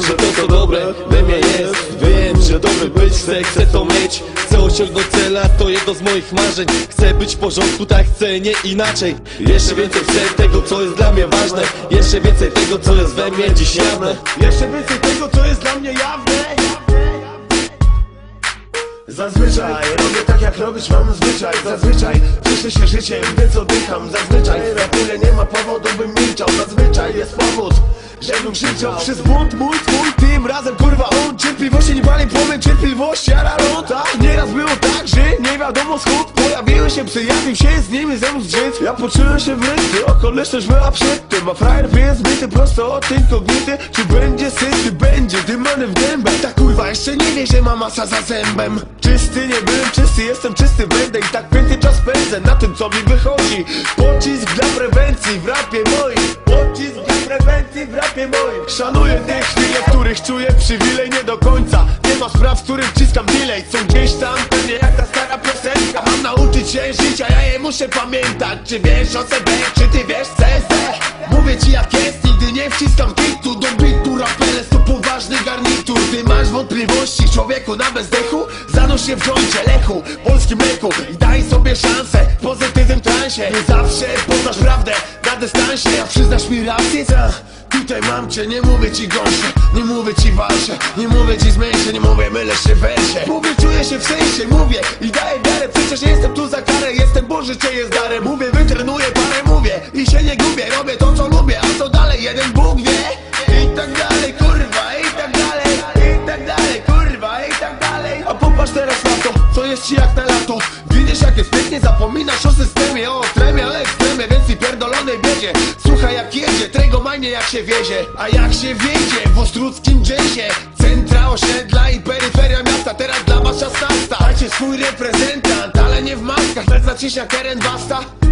Że to co dobre we mnie jest. Wiem, że dobry być chcę, chcę to mieć. Chcę osiągnąć cela, to jedno z moich marzeń. Chcę być w porządku, tak chcę, nie inaczej. Jeszcze więcej chcę tego, co jest dla mnie ważne. Jeszcze więcej tego, co jest we mnie dziś jawne. Jeszcze więcej tego, co jest dla mnie jawne. Zazwyczaj robię tak jak robisz, mam zwyczaj. Zazwyczaj cieszę się życiem, gdy co dycham Zazwyczaj rapuję, nie ma powodu bym milczał. Zazwyczaj jest powód, żebym krzyczał Przez bunt mój, twój, tym razem kurwa on Cierpliwości nie pali płomień, cierpliwości aralon Tak, nieraz było tak, że nie wiadomo skąd Pojawiły się psy, się z nimi zemu zgrzyt Ja poczułem się wryty, okoliczność była przed tym. A frajer jest zbyty prosto od inkognity Czy będzie syty, będzie dymany w dębę. Ta kurwa jeszcze nie wie, że ma masa za zębem. Czysty nie byłem czysty, jestem czysty będę. I tak piękny czas pędzę na tym co mi wychodzi. Pocisk dla prewencji w rapie moim. Pocisk dla rapie moim. Szanuję w których czuję przywilej nie do końca. Nie ma spraw, w których wciskam delay. Są gdzieś tam, pewnie jak ta stara piosenka. Mam nauczyć się życia, ja je muszę pamiętać. Czy wiesz o CB, czy ty wiesz CZ? Mówię ci jak jest, nigdy nie wciskam kitu Do bitu. Rapeles to poważny garnitur. Ty masz wątpliwości, człowieku na bezdechu? Zanurz się w rządzie lechu, polskim mleku I daj sobie szansę. Pozytywnym transie Nie zawsze poznasz prawdę na dystansie. A przyznasz mi rację, co? Tutaj mam cię, nie mówię ci gąszę Nie mówię ci walczę, nie mówię ci zmęczę Nie mówię mylę się wersie Mówię, czuję się w sensie, mówię I daję wiarę, przecież nie jestem tu za karę Jestem Boży, czy jest darem. Mówię, wytrenuję parę, mówię I się nie to, jest ci jak na lato. Widzisz jak jest pięknie, zapominasz o systemie O tremie, ale ekstremie, więc i pierdolonej biedzie. Słuchaj jak jedzie, trego majnie jak się wiezie. A jak się wiedzie w ostruckim jazzie Centra osiedla i peryferia miasta Teraz dla was czas nasta Dajcie swój reprezentant, ale nie w maskach. Tak zaciśnia Keren Basta